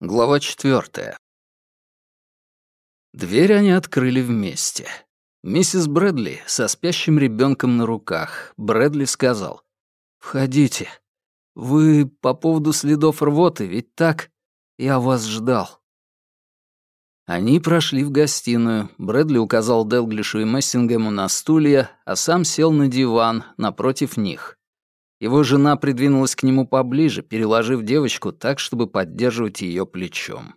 Глава четвертая. Дверь они открыли вместе. Миссис Брэдли со спящим ребенком на руках. Брэдли сказал. «Входите. Вы по поводу следов рвоты, ведь так? Я вас ждал». Они прошли в гостиную. Брэдли указал Делглишу и Мессингему на стулья, а сам сел на диван напротив них. Его жена придвинулась к нему поближе, переложив девочку так, чтобы поддерживать ее плечом.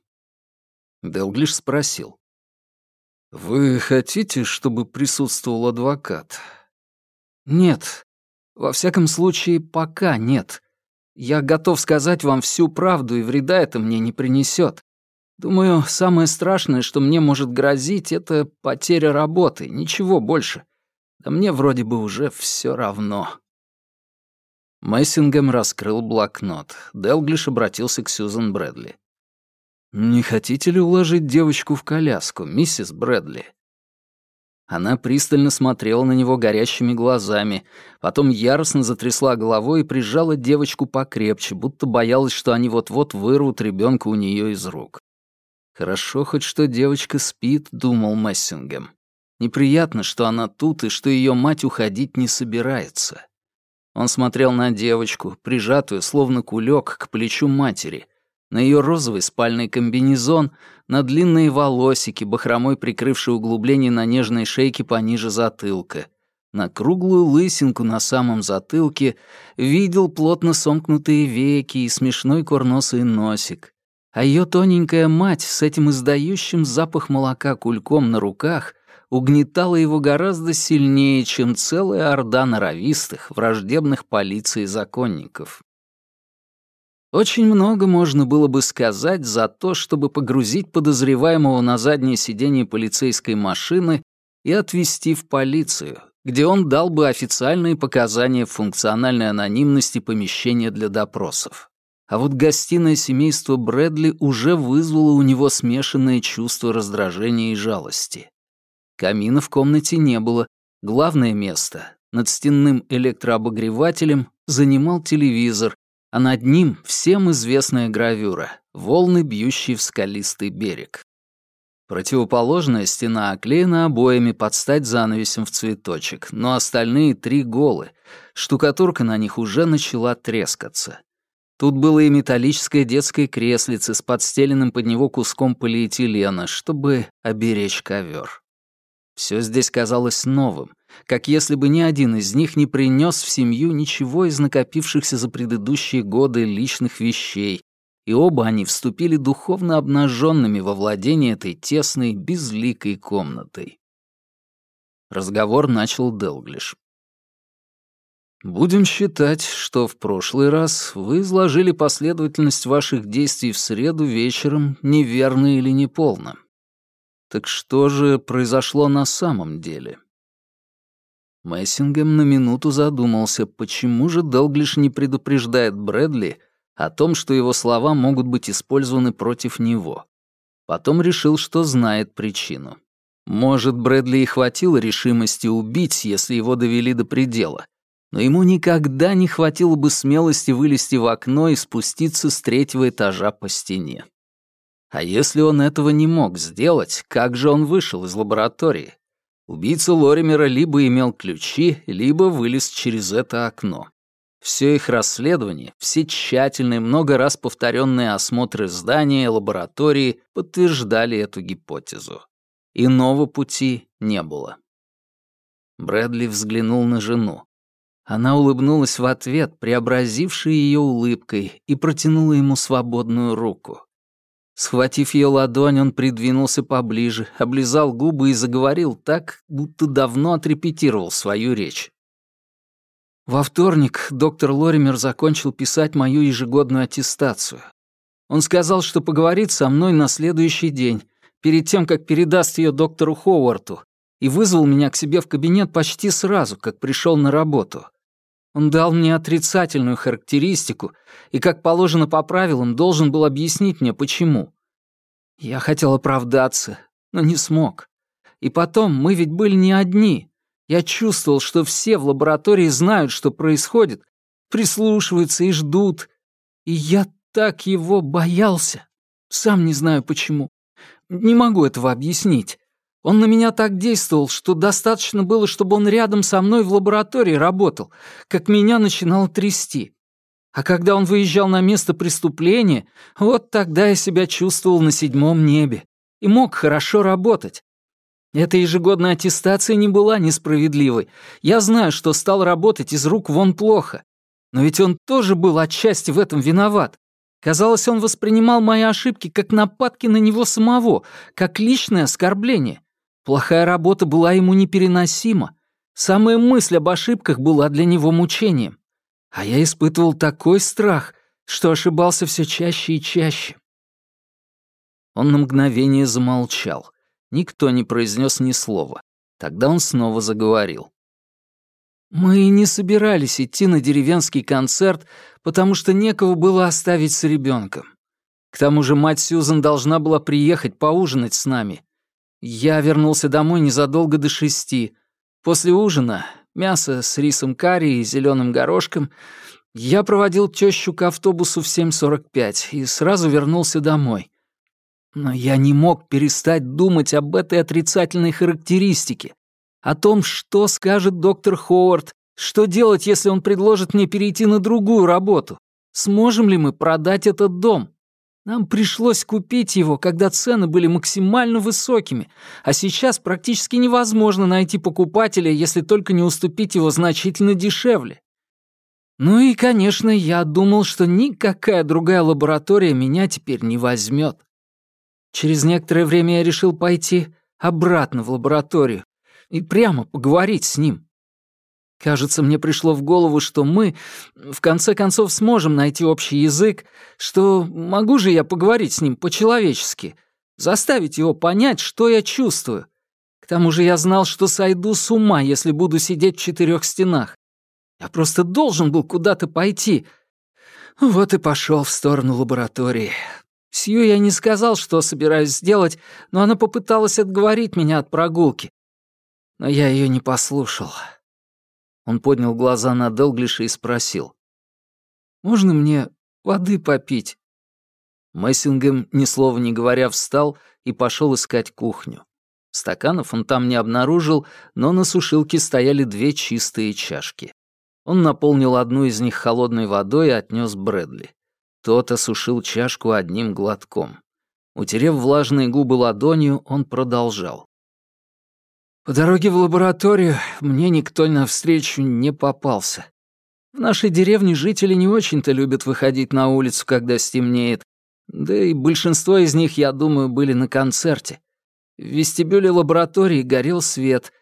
Делглиш спросил. «Вы хотите, чтобы присутствовал адвокат?» «Нет. Во всяком случае, пока нет. Я готов сказать вам всю правду, и вреда это мне не принесет. Думаю, самое страшное, что мне может грозить, это потеря работы, ничего больше. Да мне вроде бы уже все равно». Мессингем раскрыл блокнот. Делглиш обратился к Сьюзен Брэдли. «Не хотите ли уложить девочку в коляску, миссис Брэдли?» Она пристально смотрела на него горящими глазами, потом яростно затрясла головой и прижала девочку покрепче, будто боялась, что они вот-вот вырвут ребенка у нее из рук. «Хорошо хоть, что девочка спит», — думал Мессингем. «Неприятно, что она тут и что ее мать уходить не собирается». Он смотрел на девочку, прижатую, словно кулек, к плечу матери, на ее розовый спальный комбинезон, на длинные волосики, бахромой прикрывшие углубление на нежной шейке пониже затылка, на круглую лысинку на самом затылке, видел плотно сомкнутые веки и смешной курносый носик. А ее тоненькая мать с этим издающим запах молока кульком на руках угнетала его гораздо сильнее, чем целая орда норовистых, враждебных полиции законников. Очень много можно было бы сказать за то, чтобы погрузить подозреваемого на заднее сиденье полицейской машины и отвезти в полицию, где он дал бы официальные показания функциональной анонимности помещения для допросов. А вот гостиное семейство Брэдли уже вызвало у него смешанное чувство раздражения и жалости. Камина в комнате не было. Главное место, над стенным электрообогревателем, занимал телевизор, а над ним всем известная гравюра — волны, бьющие в скалистый берег. Противоположная стена оклеена обоями под стать занавесем в цветочек, но остальные три голы. Штукатурка на них уже начала трескаться. Тут было и металлическое детское креслице с подстеленным под него куском полиэтилена, чтобы оберечь ковер. Все здесь казалось новым, как если бы ни один из них не принес в семью ничего из накопившихся за предыдущие годы личных вещей, и оба они вступили духовно обнаженными во владение этой тесной, безликой комнатой. Разговор начал Делглиш. «Будем считать, что в прошлый раз вы изложили последовательность ваших действий в среду вечером неверно или неполно. Так что же произошло на самом деле? Мессингем на минуту задумался, почему же Делглиш не предупреждает Брэдли о том, что его слова могут быть использованы против него. Потом решил, что знает причину. Может, Брэдли и хватило решимости убить, если его довели до предела, но ему никогда не хватило бы смелости вылезти в окно и спуститься с третьего этажа по стене. А если он этого не мог сделать, как же он вышел из лаборатории? Убийца Лоримера либо имел ключи, либо вылез через это окно. Все их расследование, все тщательные, много раз повторенные осмотры здания и лаборатории подтверждали эту гипотезу. Иного пути не было. Брэдли взглянул на жену. Она улыбнулась в ответ, преобразившей ее улыбкой, и протянула ему свободную руку. Схватив ее ладонь, он придвинулся поближе, облизал губы и заговорил так, будто давно отрепетировал свою речь. Во вторник доктор Лоример закончил писать мою ежегодную аттестацию. Он сказал, что поговорит со мной на следующий день, перед тем, как передаст ее доктору Ховарту, и вызвал меня к себе в кабинет почти сразу, как пришел на работу. Он дал мне отрицательную характеристику и, как положено по правилам, должен был объяснить мне, почему. Я хотел оправдаться, но не смог. И потом, мы ведь были не одни. Я чувствовал, что все в лаборатории знают, что происходит, прислушиваются и ждут. И я так его боялся. Сам не знаю почему. Не могу этого объяснить. Он на меня так действовал, что достаточно было, чтобы он рядом со мной в лаборатории работал, как меня начинало трясти. А когда он выезжал на место преступления, вот тогда я себя чувствовал на седьмом небе и мог хорошо работать. Эта ежегодная аттестация не была несправедливой. Я знаю, что стал работать из рук вон плохо. Но ведь он тоже был отчасти в этом виноват. Казалось, он воспринимал мои ошибки как нападки на него самого, как личное оскорбление. Плохая работа была ему непереносима. Самая мысль об ошибках была для него мучением. А я испытывал такой страх, что ошибался все чаще и чаще. Он на мгновение замолчал. Никто не произнес ни слова. Тогда он снова заговорил. «Мы не собирались идти на деревенский концерт, потому что некого было оставить с ребенком. К тому же мать Сьюзан должна была приехать поужинать с нами. Я вернулся домой незадолго до шести. После ужина, мясо с рисом карри и зеленым горошком, я проводил тещу к автобусу в 7.45 и сразу вернулся домой. Но я не мог перестать думать об этой отрицательной характеристике, о том, что скажет доктор Ховард, что делать, если он предложит мне перейти на другую работу. Сможем ли мы продать этот дом? Нам пришлось купить его, когда цены были максимально высокими, а сейчас практически невозможно найти покупателя, если только не уступить его значительно дешевле. Ну и, конечно, я думал, что никакая другая лаборатория меня теперь не возьмет. Через некоторое время я решил пойти обратно в лабораторию и прямо поговорить с ним. Кажется, мне пришло в голову, что мы, в конце концов, сможем найти общий язык, что могу же я поговорить с ним по-человечески, заставить его понять, что я чувствую. К тому же я знал, что сойду с ума, если буду сидеть в четырех стенах. Я просто должен был куда-то пойти. Вот и пошел в сторону лаборатории. Сью я не сказал, что собираюсь сделать, но она попыталась отговорить меня от прогулки. Но я ее не послушал. Он поднял глаза на Делглиша и спросил. «Можно мне воды попить?» Мессингем, ни слова не говоря, встал и пошел искать кухню. Стаканов он там не обнаружил, но на сушилке стояли две чистые чашки. Он наполнил одну из них холодной водой и отнес Брэдли. Тот осушил чашку одним глотком. Утерев влажные губы ладонью, он продолжал. По дороге в лабораторию мне никто навстречу не попался. В нашей деревне жители не очень-то любят выходить на улицу, когда стемнеет. Да и большинство из них, я думаю, были на концерте. В вестибюле лаборатории горел свет.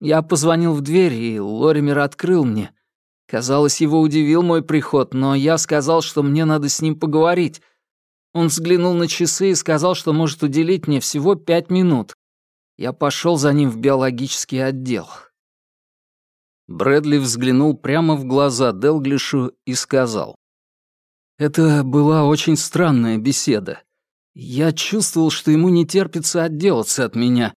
Я позвонил в дверь, и Лоример открыл мне. Казалось, его удивил мой приход, но я сказал, что мне надо с ним поговорить. Он взглянул на часы и сказал, что может уделить мне всего пять минут. Я пошел за ним в биологический отдел. Брэдли взглянул прямо в глаза Делглишу и сказал. «Это была очень странная беседа. Я чувствовал, что ему не терпится отделаться от меня.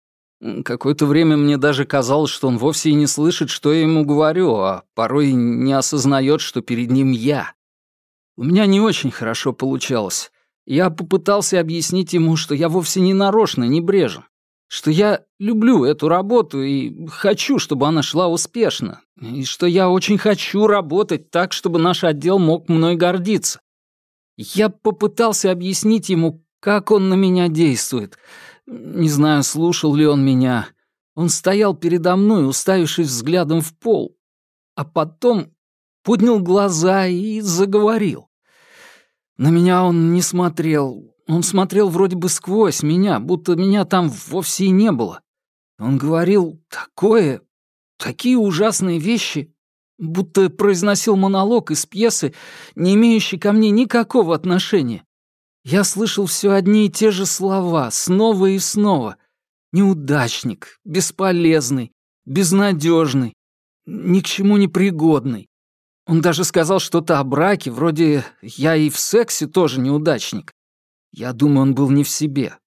Какое-то время мне даже казалось, что он вовсе и не слышит, что я ему говорю, а порой не осознает, что перед ним я. У меня не очень хорошо получалось. Я попытался объяснить ему, что я вовсе не нарочно небрежен что я люблю эту работу и хочу, чтобы она шла успешно, и что я очень хочу работать так, чтобы наш отдел мог мной гордиться. Я попытался объяснить ему, как он на меня действует. Не знаю, слушал ли он меня. Он стоял передо мной, уставившись взглядом в пол, а потом поднял глаза и заговорил. На меня он не смотрел, он смотрел вроде бы сквозь меня, будто меня там вовсе и не было. Он говорил такое, такие ужасные вещи, будто произносил монолог из пьесы, не имеющий ко мне никакого отношения. Я слышал все одни и те же слова, снова и снова. Неудачник, бесполезный, безнадежный, ни к чему не пригодный. Он даже сказал что-то о браке, вроде «я и в сексе тоже неудачник». Я думаю, он был не в себе.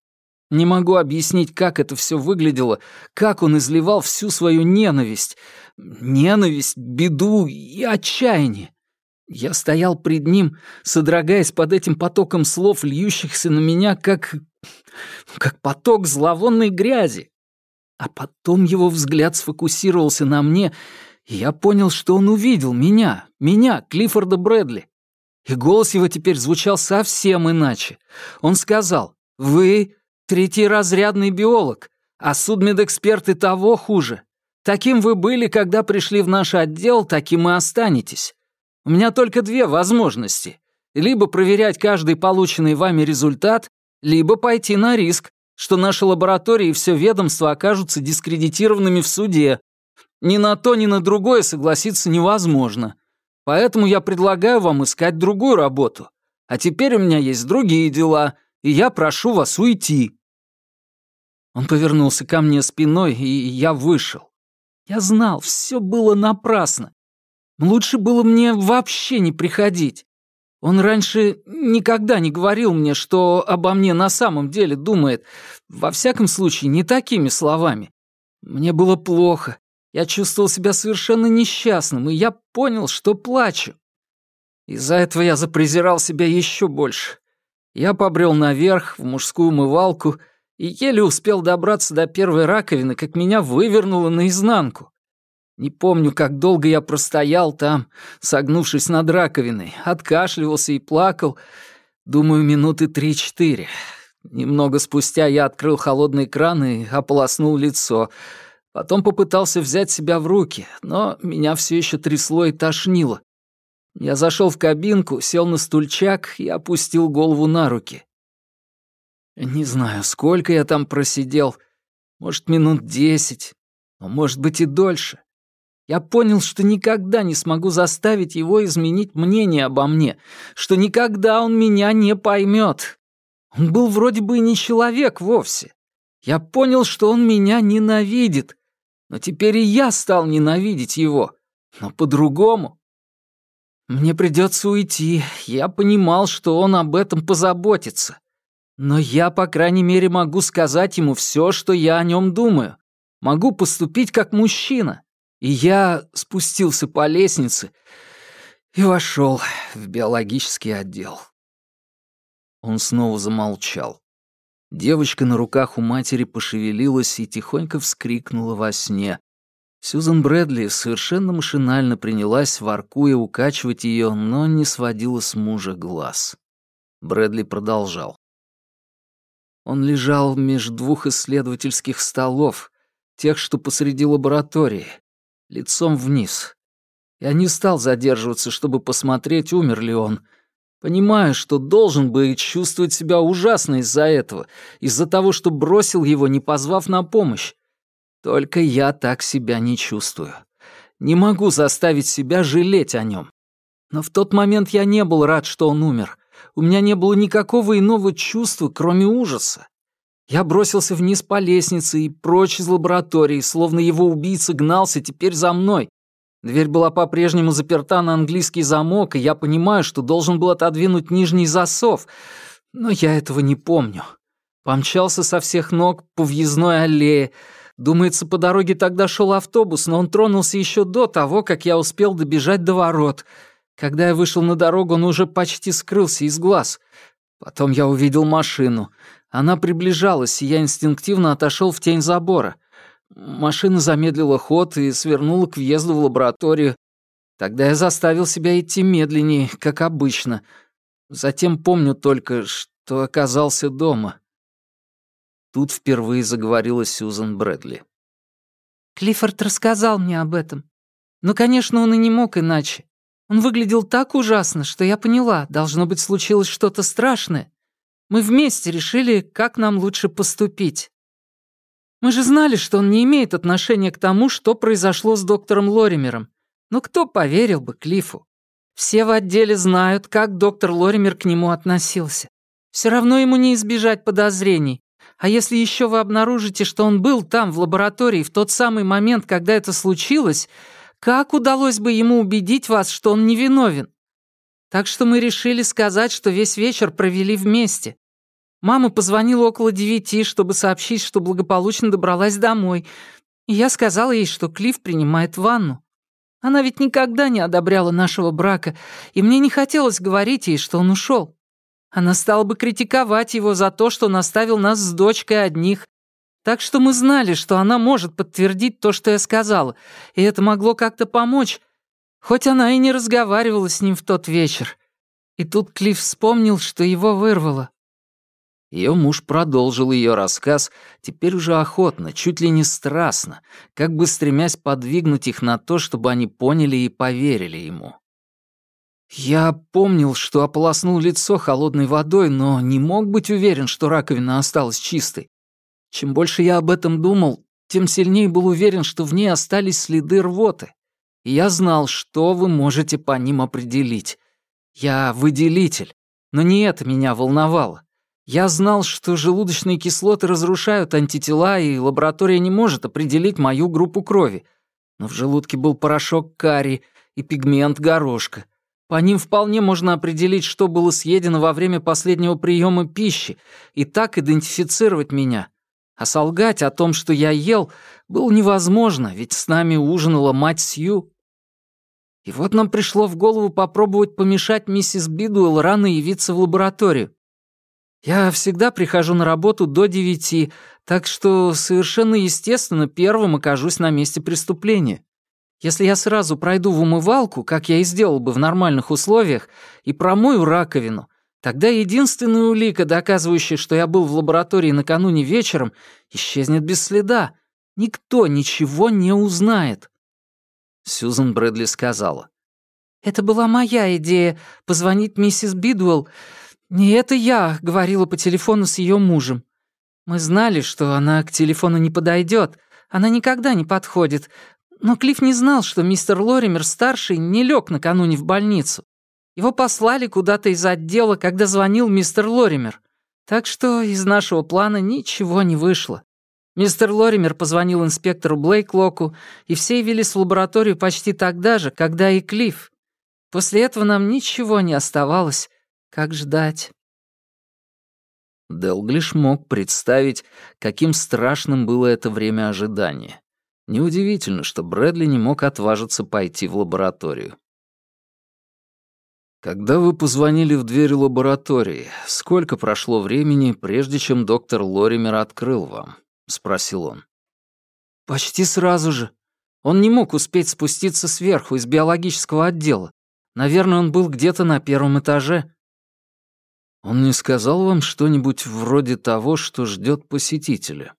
Не могу объяснить, как это все выглядело, как он изливал всю свою ненависть. Ненависть, беду и отчаяние. Я стоял пред ним, содрогаясь под этим потоком слов, льющихся на меня, как... как поток зловонной грязи. А потом его взгляд сфокусировался на мне, и я понял, что он увидел меня, меня, Клиффорда Брэдли. И голос его теперь звучал совсем иначе. Он сказал, «Вы третий разрядный биолог, а судмедэксперты того хуже. Таким вы были, когда пришли в наш отдел, таким и останетесь. У меня только две возможности. Либо проверять каждый полученный вами результат, либо пойти на риск, что наши лаборатории и все ведомство окажутся дискредитированными в суде. Ни на то, ни на другое согласиться невозможно. Поэтому я предлагаю вам искать другую работу. А теперь у меня есть другие дела, и я прошу вас уйти». Он повернулся ко мне спиной, и я вышел. Я знал, все было напрасно. Лучше было мне вообще не приходить. Он раньше никогда не говорил мне, что обо мне на самом деле думает. Во всяком случае, не такими словами. Мне было плохо. Я чувствовал себя совершенно несчастным, и я понял, что плачу. Из-за этого я запрезирал себя еще больше. Я побрел наверх, в мужскую умывалку, и еле успел добраться до первой раковины, как меня вывернуло наизнанку. Не помню, как долго я простоял там, согнувшись над раковиной, откашливался и плакал. Думаю, минуты три-четыре. Немного спустя я открыл холодный кран и ополоснул лицо. Потом попытался взять себя в руки, но меня все еще трясло и тошнило. Я зашел в кабинку, сел на стульчак и опустил голову на руки. Не знаю, сколько я там просидел. Может, минут десять, но может быть и дольше. Я понял, что никогда не смогу заставить его изменить мнение обо мне, что никогда он меня не поймет. Он был вроде бы и не человек вовсе. Я понял, что он меня ненавидит, но теперь и я стал ненавидеть его, но по-другому. Мне придется уйти, я понимал, что он об этом позаботится. Но я, по крайней мере, могу сказать ему все, что я о нем думаю. Могу поступить как мужчина. И я спустился по лестнице и вошел в биологический отдел. Он снова замолчал. Девочка на руках у матери пошевелилась и тихонько вскрикнула во сне. Сьюзен Брэдли совершенно машинально принялась, воркуя, укачивать ее, но не сводила с мужа глаз. Брэдли продолжал. Он лежал между двух исследовательских столов, тех, что посреди лаборатории, лицом вниз. Я не стал задерживаться, чтобы посмотреть, умер ли он. Понимаю, что должен бы чувствовать себя ужасно из-за этого, из-за того, что бросил его, не позвав на помощь. Только я так себя не чувствую. Не могу заставить себя жалеть о нем. Но в тот момент я не был рад, что он умер. У меня не было никакого иного чувства, кроме ужаса. Я бросился вниз по лестнице и прочь из лаборатории, словно его убийца гнался теперь за мной. Дверь была по-прежнему заперта на английский замок, и я понимаю, что должен был отодвинуть нижний засов, но я этого не помню. Помчался со всех ног по въездной аллее. Думается, по дороге тогда шел автобус, но он тронулся еще до того, как я успел добежать до ворот. Когда я вышел на дорогу, он уже почти скрылся из глаз. Потом я увидел машину — она приближалась, и я инстинктивно отошел в тень забора. Машина замедлила ход и свернула к въезду в лабораторию. Тогда я заставил себя идти медленнее, как обычно. Затем помню только, что оказался дома. Тут впервые заговорила Сьюзан Брэдли. Клиффорд рассказал мне об этом. Но, конечно, он и не мог иначе. Он выглядел так ужасно, что я поняла, должно быть, случилось что-то страшное. Мы вместе решили, как нам лучше поступить. Мы же знали, что он не имеет отношения к тому, что произошло с доктором Лоримером. Но кто поверил бы Клифу? Все в отделе знают, как доктор Лоример к нему относился. Все равно ему не избежать подозрений. А если еще вы обнаружите, что он был там, в лаборатории, в тот самый момент, когда это случилось, как удалось бы ему убедить вас, что он невиновен? Так что мы решили сказать, что весь вечер провели вместе. Мама позвонила около девяти, чтобы сообщить, что благополучно добралась домой. И я сказала ей, что Клифф принимает ванну. Она ведь никогда не одобряла нашего брака, и мне не хотелось говорить ей, что он ушел. Она стала бы критиковать его за то, что он оставил нас с дочкой одних. Так что мы знали, что она может подтвердить то, что я сказала, и это могло как-то помочь, хоть она и не разговаривала с ним в тот вечер. И тут Клифф вспомнил, что его вырвало. Ее муж продолжил ее рассказ, теперь уже охотно, чуть ли не страстно, как бы стремясь подвигнуть их на то, чтобы они поняли и поверили ему. Я помнил, что ополоснул лицо холодной водой, но не мог быть уверен, что раковина осталась чистой. Чем больше я об этом думал, тем сильнее был уверен, что в ней остались следы рвоты. И я знал, что вы можете по ним определить. Я выделитель, но не это меня волновало. Я знал, что желудочные кислоты разрушают антитела, и лаборатория не может определить мою группу крови. Но в желудке был порошок карри и пигмент горошка. По ним вполне можно определить, что было съедено во время последнего приема пищи, и так идентифицировать меня. А солгать о том, что я ел, было невозможно, ведь с нами ужинала мать Сью. И вот нам пришло в голову попробовать помешать миссис Бидуэлл рано явиться в лабораторию. Я всегда прихожу на работу до девяти, так что совершенно естественно первым окажусь на месте преступления. Если я сразу пройду в умывалку, как я и сделал бы в нормальных условиях, и промою раковину, тогда единственная улика, доказывающая, что я был в лаборатории накануне вечером, исчезнет без следа. Никто ничего не узнает. Сьюзен Брэдли сказала. «Это была моя идея — позвонить миссис Бидуэлл, «Не это я говорила по телефону с ее мужем. Мы знали, что она к телефону не подойдет. Она никогда не подходит. Но Клифф не знал, что мистер Лоример-старший не лег накануне в больницу. Его послали куда-то из отдела, когда звонил мистер Лоример. Так что из нашего плана ничего не вышло. Мистер Лоример позвонил инспектору Блейклоку, и все явились в лабораторию почти тогда же, когда и Клифф. После этого нам ничего не оставалось, как ждать? Делглиш мог представить, каким страшным было это время ожидания. Неудивительно, что Брэдли не мог отважиться пойти в лабораторию. «Когда вы позвонили в дверь лаборатории, сколько прошло времени, прежде чем доктор Лоример открыл вам?» — спросил он. «Почти сразу же. Он не мог успеть спуститься сверху из биологического отдела. Наверное, он был где-то на первом этаже. Он не сказал вам что-нибудь вроде того, что ждет посетителя?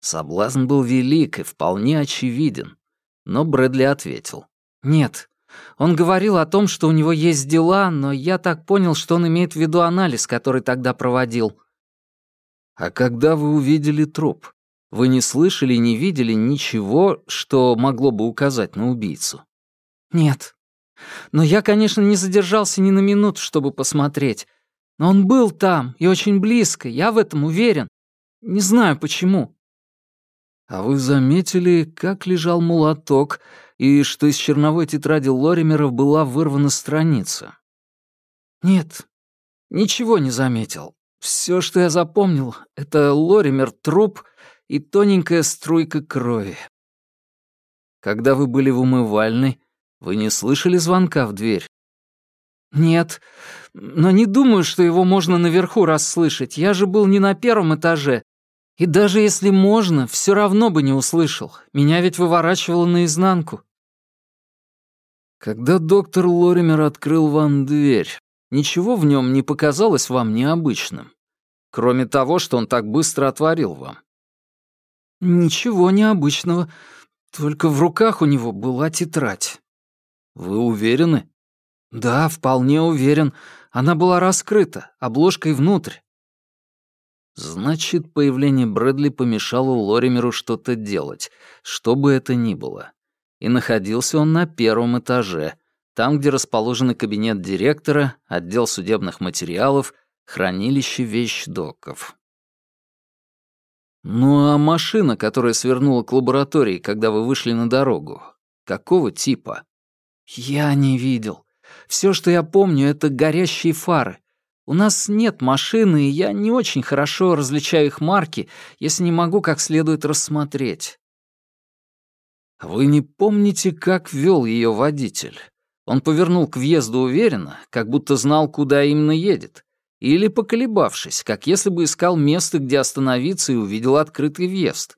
Соблазн был велик и вполне очевиден, но Брэдли ответил. «Нет. Он говорил о том, что у него есть дела, но я так понял, что он имеет в виду анализ, который тогда проводил». «А когда вы увидели труп, вы не слышали и не видели ничего, что могло бы указать на убийцу?» «Нет. Но я, конечно, не задержался ни на минуту, чтобы посмотреть. Но он был там и очень близко, я в этом уверен. Не знаю почему. А вы заметили, как лежал молоток, и что из черновой тетради Лоримеров была вырвана страница? Нет, ничего не заметил. Все, что я запомнил, это Лоример труп и тоненькая струйка крови. Когда вы были в умывальной, вы не слышали звонка в дверь? «Нет, но не думаю, что его можно наверху расслышать. Я же был не на первом этаже. И даже если можно, все равно бы не услышал. Меня ведь выворачивало наизнанку». Когда доктор Лоример открыл вам дверь, ничего в нем не показалось вам необычным? Кроме того, что он так быстро отворил вам. Ничего необычного. Только в руках у него была тетрадь. Вы уверены? «Да, вполне уверен. Она была раскрыта, обложкой внутрь». Значит, появление Брэдли помешало Лоримеру что-то делать, что бы это ни было. И находился он на первом этаже, там, где расположены кабинет директора, отдел судебных материалов, хранилище вещдоков. Ну а машина, которая свернула к лаборатории, когда вы вышли на дорогу, какого типа? Я не видел. Все, что я помню, это горящие фары. У нас нет машины, и я не очень хорошо различаю их марки, если не могу как следует рассмотреть. Вы не помните, как вел ее водитель? Он повернул к въезду уверенно, как будто знал, куда именно едет. Или поколебавшись, как если бы искал место, где остановиться и увидел открытый въезд.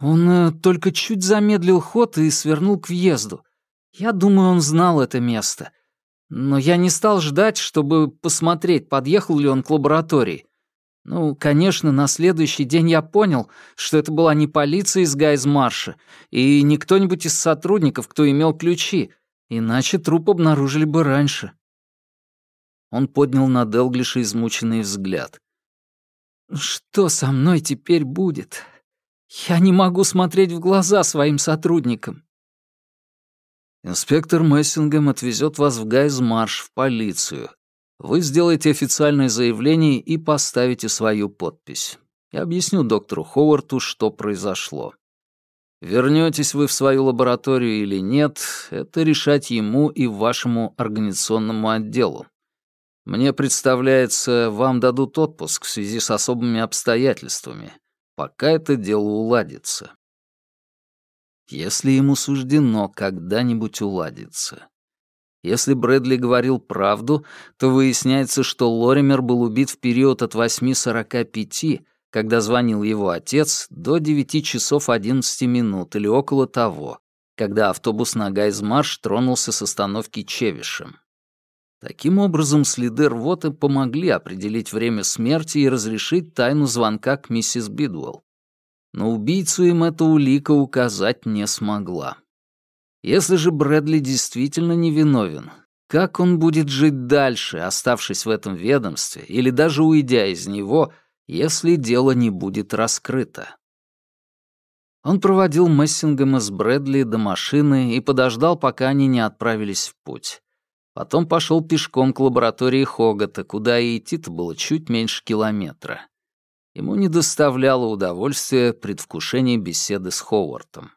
Он э, только чуть замедлил ход и свернул к въезду. Я думаю, он знал это место. Но я не стал ждать, чтобы посмотреть, подъехал ли он к лаборатории. Ну, конечно, на следующий день я понял, что это была не полиция из Гайзмарша и не кто-нибудь из сотрудников, кто имел ключи, иначе труп обнаружили бы раньше. Он поднял на Делглиша измученный взгляд. «Что со мной теперь будет? Я не могу смотреть в глаза своим сотрудникам. Инспектор Мессингем отвезет вас в Гайзмарш, в полицию. Вы сделаете официальное заявление и поставите свою подпись. Я объясню доктору Ховарту, что произошло. Вернетесь вы в свою лабораторию или нет, это решать ему и вашему организационному отделу. Мне представляется, вам дадут отпуск в связи с особыми обстоятельствами, пока это дело уладится если ему суждено когда-нибудь уладиться. Если Брэдли говорил правду, то выясняется, что Лоример был убит в период от 8.45, когда звонил его отец, до 9 часов 11 минут или около того, когда автобус на Гайзмарш тронулся с остановки Чевишем. Таким образом, следы рвоты помогли определить время смерти и разрешить тайну звонка к миссис Бидуэлл но убийцу им эта улика указать не смогла. Если же Брэдли действительно невиновен, как он будет жить дальше, оставшись в этом ведомстве, или даже уйдя из него, если дело не будет раскрыто? Он проводил Мессингема с Брэдли до машины и подождал, пока они не отправились в путь. Потом пошел пешком к лаборатории Хогата, куда и идти-то было чуть меньше километра. Ему не доставляло удовольствия предвкушение беседы с Ховартом.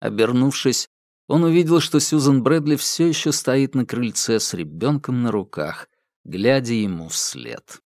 Обернувшись, он увидел, что Сьюзен Брэдли все еще стоит на крыльце с ребенком на руках, глядя ему вслед.